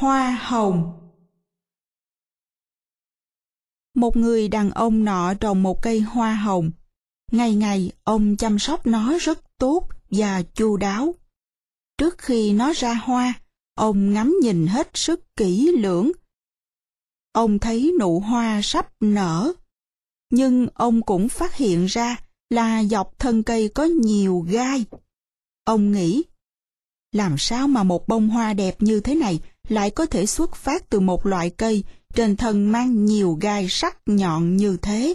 Hoa hồng Một người đàn ông nọ trồng một cây hoa hồng. Ngày ngày ông chăm sóc nó rất tốt và chu đáo. Trước khi nó ra hoa, ông ngắm nhìn hết sức kỹ lưỡng. Ông thấy nụ hoa sắp nở, nhưng ông cũng phát hiện ra là dọc thân cây có nhiều gai. Ông nghĩ, làm sao mà một bông hoa đẹp như thế này lại có thể xuất phát từ một loại cây trên thân mang nhiều gai sắc nhọn như thế?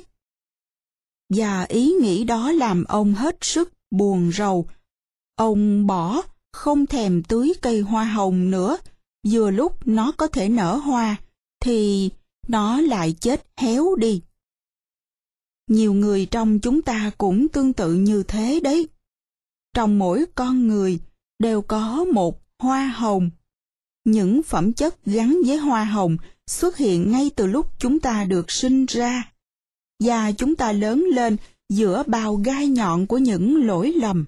Và ý nghĩ đó làm ông hết sức buồn rầu. Ông bỏ, không thèm tưới cây hoa hồng nữa, vừa lúc nó có thể nở hoa, thì nó lại chết héo đi. Nhiều người trong chúng ta cũng tương tự như thế đấy. Trong mỗi con người đều có một hoa hồng. Những phẩm chất gắn với hoa hồng xuất hiện ngay từ lúc chúng ta được sinh ra. Và chúng ta lớn lên giữa bao gai nhọn của những lỗi lầm.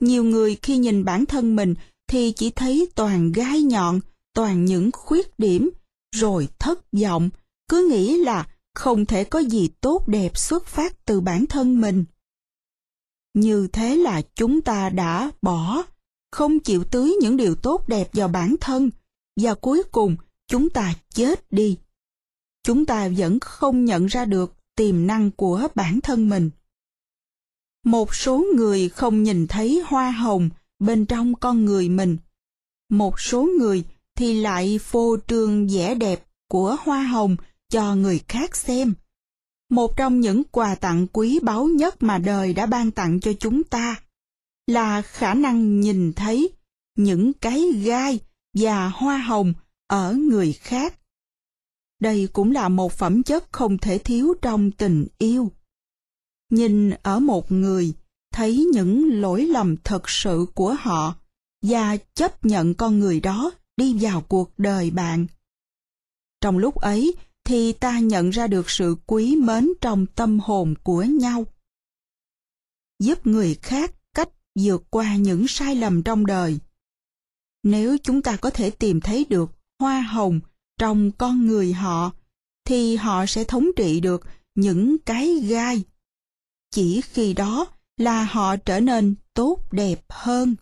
Nhiều người khi nhìn bản thân mình thì chỉ thấy toàn gai nhọn, toàn những khuyết điểm, rồi thất vọng, cứ nghĩ là không thể có gì tốt đẹp xuất phát từ bản thân mình. Như thế là chúng ta đã bỏ, không chịu tưới những điều tốt đẹp vào bản thân, và cuối cùng chúng ta chết đi. Chúng ta vẫn không nhận ra được tiềm năng của bản thân mình. Một số người không nhìn thấy hoa hồng bên trong con người mình. Một số người thì lại phô trương vẻ đẹp của hoa hồng cho người khác xem. Một trong những quà tặng quý báu nhất mà đời đã ban tặng cho chúng ta là khả năng nhìn thấy những cái gai và hoa hồng ở người khác. Đây cũng là một phẩm chất không thể thiếu trong tình yêu. Nhìn ở một người, thấy những lỗi lầm thật sự của họ và chấp nhận con người đó đi vào cuộc đời bạn. Trong lúc ấy, thì ta nhận ra được sự quý mến trong tâm hồn của nhau. Giúp người khác vượt qua những sai lầm trong đời. Nếu chúng ta có thể tìm thấy được hoa hồng trong con người họ, thì họ sẽ thống trị được những cái gai. Chỉ khi đó là họ trở nên tốt đẹp hơn.